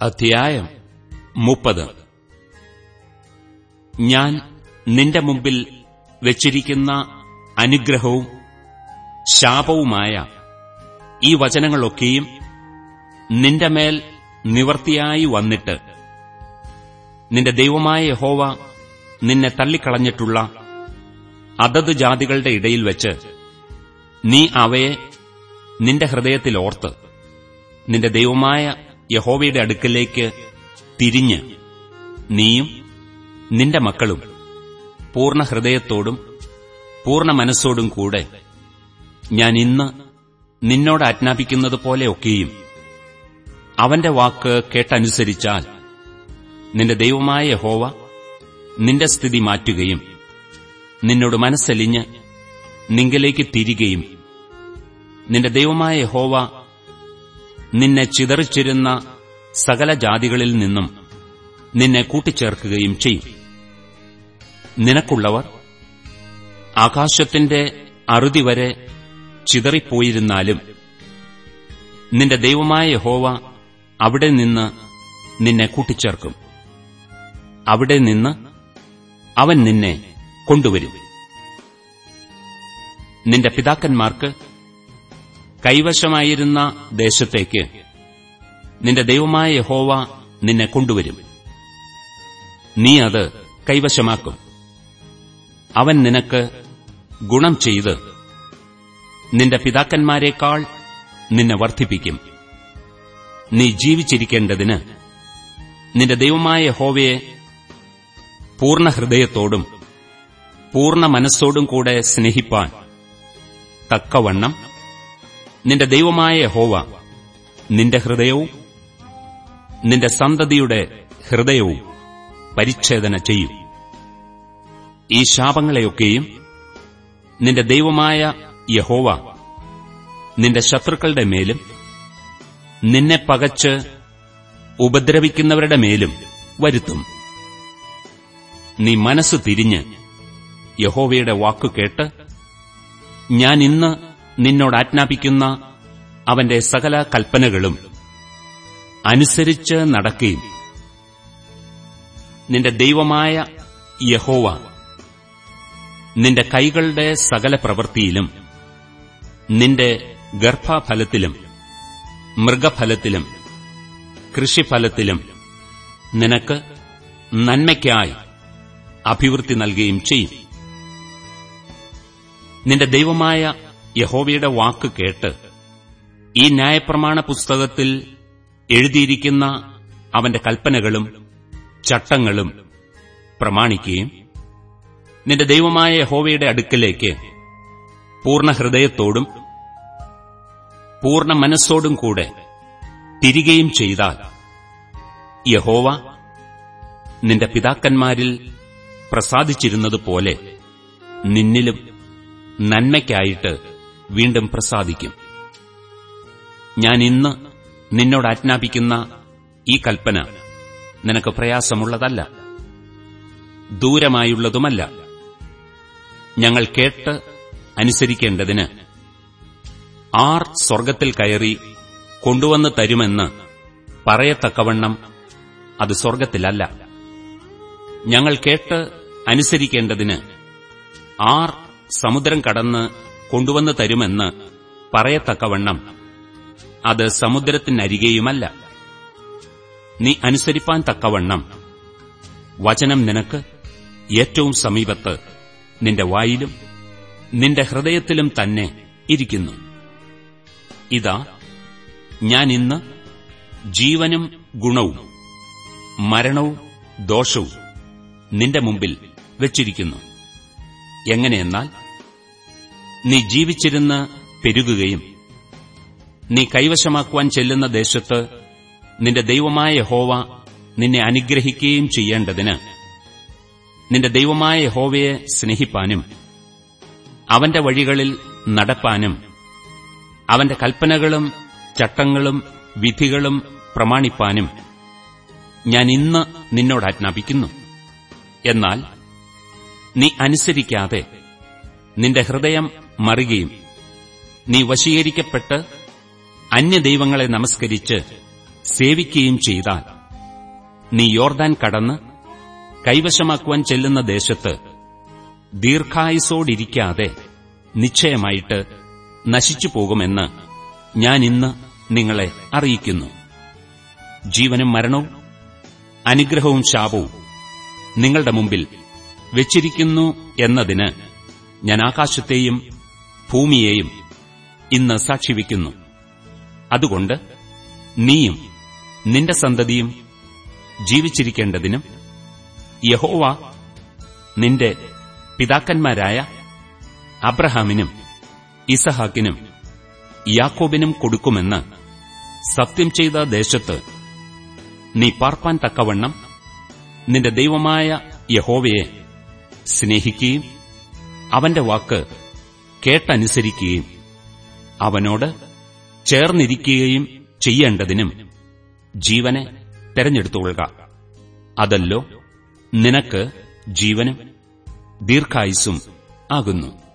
അധ്യായം മുപ്പത്. ഞാൻ നിന്റെ മുമ്പിൽ വെച്ചിരിക്കുന്ന അനുഗ്രഹവും ശാപവുമായ ഈ വചനങ്ങളൊക്കെയും നിന്റെ മേൽ നിവർത്തിയായി വന്നിട്ട് നിന്റെ ദൈവമായ യഹോവ നിന്നെ തള്ളിക്കളഞ്ഞിട്ടുള്ള അതത് ജാതികളുടെ ഇടയിൽ വെച്ച് നീ അവയെ നിന്റെ ഹൃദയത്തിൽ ഓർത്ത് നിന്റെ ദൈവമായ യഹോവയുടെ അടുക്കലേക്ക് തിരിഞ്ഞ് നീയും നിന്റെ മക്കളും പൂർണ ഹൃദയത്തോടും പൂർണ മനസ്സോടും കൂടെ ഞാൻ ഇന്ന് നിന്നോട് ആജ്ഞാപിക്കുന്നത് പോലെയൊക്കെയും അവന്റെ വാക്ക് കേട്ടനുസരിച്ചാൽ നിന്റെ ദൈവമായ യഹോവ നിന്റെ സ്ഥിതി മാറ്റുകയും നിന്നോട് മനസ്സലിഞ്ഞ് നിങ്കലേക്ക് തിരികയും നിന്റെ ദൈവമായ യഹോവ നിന്നെ ചിതറിച്ചിരുന്ന സകല ജാതികളിൽ നിന്നും നിന്നെ കൂട്ടിച്ചേർക്കുകയും ചെയ്യും. നിനക്കുള്ളവർ ആകാശത്തിന്റെ അറുതി വരെ ചിതറിപ്പോയിരുന്നാലും നിന്റെ ദൈവമായ യഹോവ അവിടെ നിന്ന് നിന്നെ കൂട്ടിച്ചേർക്കും. അവിടെ നിന്ന് അവൻ നിന്നെ കൊണ്ടുവരും. നിന്റെ പിതാക്കന്മാർക്ക് കൈവശമായിരുന്ന ദേശത്തേക്ക് നിന്റെ ദൈവമായ യഹോവ നിന്നെ കൊണ്ടുവരും. നീ അത് കൈവശമാക്കും. അവൻ നിനക്ക് ഗുണം ചെയ്ത് നിന്റെ പിതാക്കന്മാരെക്കാൾ നിന്നെ വർദ്ധിപ്പിക്കും. നീ ജീവിച്ചിരിക്കേണ്ടതിന് നിന്റെ ദൈവമായ ഹോവയെ പൂർണ ഹൃദയത്തോടും പൂർണ മനസ്സോടും കൂടെ സ്നേഹിപ്പാൻ തക്കവണ്ണം നിന്റെ ദൈവമായ ഹോവ നിന്റെ ഹൃദയവും നിന്റെ സന്തതിയുടെ ഹൃദയവും പരിച്ഛേദന ചെയ്യും. ഈ ശാപങ്ങളെയൊക്കെയും നിന്റെ ദൈവമായ യഹോവ നിന്റെ ശത്രുക്കളുടെ മേലും നിന്നെ പകച്ച് ഉപദ്രവിക്കുന്നവരുടെ മേലും വരുത്തും. നീ മനസ്സ് തിരിഞ്ഞ് യഹോവയുടെ വാക്കു കേട്ട് ഞാൻ ഇന്ന് നിന്നോട് ആജ്ഞാപിക്കുന്ന അവന്റെ സകല കൽപ്പനകളും അനുസരിച്ച് നടക്കുകയും നിന്റെ ദൈവമായ യഹോവ നിന്റെ കൈകളുടെ സകല പ്രവൃത്തിയിലും നിന്റെ ഗർഭഫലത്തിലും മൃഗഫലത്തിലും കൃഷിഫലത്തിലും നിനക്ക് നന്മയ്ക്കായി അഭിവൃദ്ധി നൽകുകയും ചെയ്യും. നിന്റെ ദൈവമായ യഹോവയുടെ വാക്ക് കേട്ട് ഈ ന്യായപ്രമാണ പുസ്തകത്തിൽ എഴുതിയിരിക്കുന്ന അവന്റെ കൽപ്പനകളും ചട്ടങ്ങളും പ്രമാണിക്കുകയും നിന്റെ ദൈവമായ യഹോവയുടെ അടുക്കലേക്ക് പൂർണ ഹൃദയത്തോടും പൂർണ മനസ്സോടും കൂടെ തിരികെയും ചെയ്താൽ യഹോവ നിന്റെ പിതാക്കന്മാരിൽ പ്രസാദിച്ചിരുന്നതുപോലെ നിന്നിലും നന്മയ്ക്കായിട്ട് വീണ്ടും പ്രസാദിക്കും. ഞാൻ ഇന്ന് നിന്നോട് ആജ്ഞാപിക്കുന്ന ഈ കൽപ്പന നിനക്ക് പ്രയാസമുള്ളതല്ല. ദൂരമായുള്ളതുമല്ല. ഞങ്ങൾ കേട്ട് അനുസരിക്കേണ്ടതിന് ആർ സ്വർഗത്തിൽ കയറി കൊണ്ടുവന്ന് തരുമെന്ന് പറയത്തക്കവണ്ണം അത് സ്വർഗത്തിലല്ല ഞങ്ങൾ കേട്ട് അനുസരിക്കേണ്ടതിന് ആർ സമുദ്രം കടന്ന് കൊണ്ടുവന്ന് തരുമെന്ന് പറയത്തക്കവണ്ണം അത് സമുദ്രത്തിനരികെയുമല്ല. നീ അനുസരിപ്പാൻ തക്കവണ്ണം. വചനം നിനക്ക് ഏറ്റവും സമീപത്ത് നിന്റെ വായിലും നിന്റെ ഹൃദയത്തിലും തന്നെ ഇരിക്കുന്നു. ഇതാ ഞാൻ ഇന്ന് ജീവനും ഗുണവും മരണവും ദോഷവും നിന്റെ മുമ്പിൽ വച്ചിരിക്കുന്നു. എങ്ങനെയെന്നാൽ നീ ജീവിച്ചിരുന്ന് പെരുകുകയും നീ കൈവശമാക്കുവാൻ ചെല്ലുന്ന ദേശത്ത് നിന്റെ ദൈവമായ ഹോവ നിന്നെ അനുഗ്രഹിക്കുകയും ചെയ്യേണ്ടതിന് നിന്റെ ദൈവമായ ഹോവയെ സ്നേഹിപ്പാനും അവന്റെ വഴികളിൽ നടപ്പാനും അവന്റെ കൽപ്പനകളും ചട്ടങ്ങളും വിധികളും പ്രമാണിപ്പാനും ഞാൻ ഇന്ന് നിന്നോട് ആജ്ഞാപിക്കുന്നു. എന്നാൽ നീ അനുസരിക്കാതെ നിന്റെ ഹൃദയം മറുകയും നീ വശീകരിക്കപ്പെട്ട് അന്യദൈവങ്ങളെ നമസ്കരിച്ച് സേവിക്കുകയും ചെയ്താൽ നീ യോർദാൻ കടന്ന് കൈവശമാക്കുവാൻ ചെല്ലുന്ന ദേശത്ത് ദീർഘായുസോടിരിക്കാതെ നിശ്ചയമായിട്ട് നശിച്ചു പോകുമെന്ന് ഞാൻ ഇന്ന് നിങ്ങളെ അറിയിക്കുന്നു. ജീവനും മരണവും അനുഗ്രഹവും ശാപവും നിങ്ങളുടെ മുമ്പിൽ വെച്ചിരിക്കുന്നു എന്നതിന് ഞാൻ ആകാശത്തെയും ഭൂമിയെയും ഇന്ന് സാക്ഷിവെക്കുന്നു. അതുകൊണ്ട് നീയും നിന്റെ സന്തതിയും ജീവിച്ചിരിക്കേണ്ടതിനും യഹോവ നിന്റെ പിതാക്കന്മാരായ അബ്രഹാമിനും ഇസഹാക്കിനും യാക്കോബിനും കൊടുക്കുമെന്ന് സത്യം ചെയ്ത ദേശത്ത് നീ പാർപ്പാൻ തക്കവണ്ണം നിന്റെ ദൈവമായ യഹോവയെ സ്നേഹിക്കുകയും അവന്റെ വാക്ക് കേട്ടനുസരിക്കുകയും അവനോട് ചേർന്നിരിക്കുകയും ചെയ്യേണ്ടതിനും ജീവനെ തെരഞ്ഞെടുത്തുകൊള്ളുക. അതല്ലോ നിനക്ക് ജീവനും ദീർഘായുസും ആകുന്നു.